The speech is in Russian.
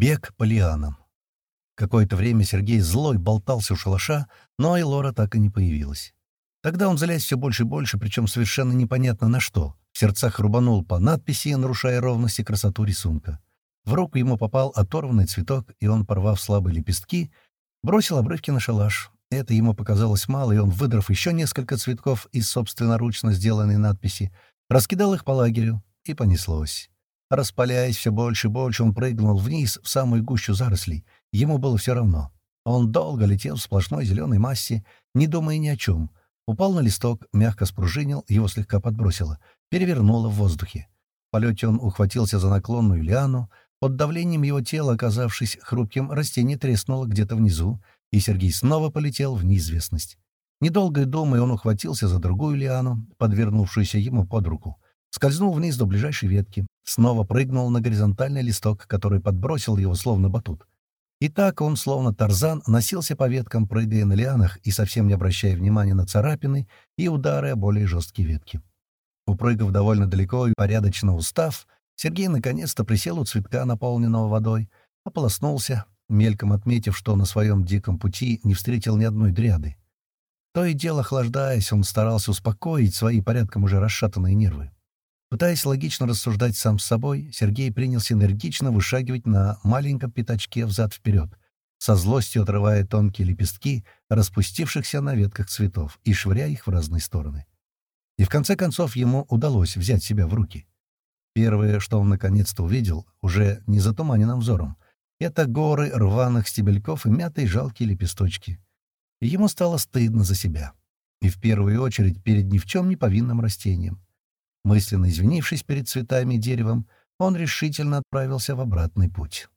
Бег по лианам. Какое-то время Сергей злой болтался у шалаша, но Айлора так и не появилась. Тогда он залез все больше и больше, причем совершенно непонятно на что. В сердцах рубанул по надписи, нарушая ровность и красоту рисунка. В руку ему попал оторванный цветок, и он, порвав слабые лепестки, бросил обрывки на шалаш. Это ему показалось мало, и он, выдрав еще несколько цветков из собственноручно сделанной надписи, раскидал их по лагерю, и понеслось. Распаляясь все больше и больше, он прыгнул вниз в самую гущу зарослей. Ему было все равно. Он долго летел в сплошной зеленой массе, не думая ни о чем. Упал на листок, мягко спружинил, его слегка подбросило, перевернуло в воздухе. В полете он ухватился за наклонную лиану, под давлением его тела, оказавшись хрупким, растение треснуло где-то внизу, и Сергей снова полетел в неизвестность. Недолго думая, он ухватился за другую лиану, подвернувшуюся ему под руку. Скользнул вниз до ближайшей ветки, снова прыгнул на горизонтальный листок, который подбросил его словно батут. И так он, словно тарзан, носился по веткам, прыгая на лианах и совсем не обращая внимания на царапины и удары о более жесткие ветки. Упрыгав довольно далеко и порядочно устав, Сергей наконец-то присел у цветка, наполненного водой, ополоснулся, мельком отметив, что на своем диком пути не встретил ни одной дряды. То и дело, охлаждаясь, он старался успокоить свои порядком уже расшатанные нервы. Пытаясь логично рассуждать сам с собой, Сергей принялся энергично вышагивать на маленьком пятачке взад-вперед, со злостью отрывая тонкие лепестки, распустившихся на ветках цветов, и швыряя их в разные стороны. И в конце концов ему удалось взять себя в руки. Первое, что он наконец-то увидел, уже не затуманенным взором, это горы рваных стебельков и мятые жалкие лепесточки. И ему стало стыдно за себя. И в первую очередь перед ни в чем не повинным растением. Мысленно извинившись перед цветами и деревом, он решительно отправился в обратный путь.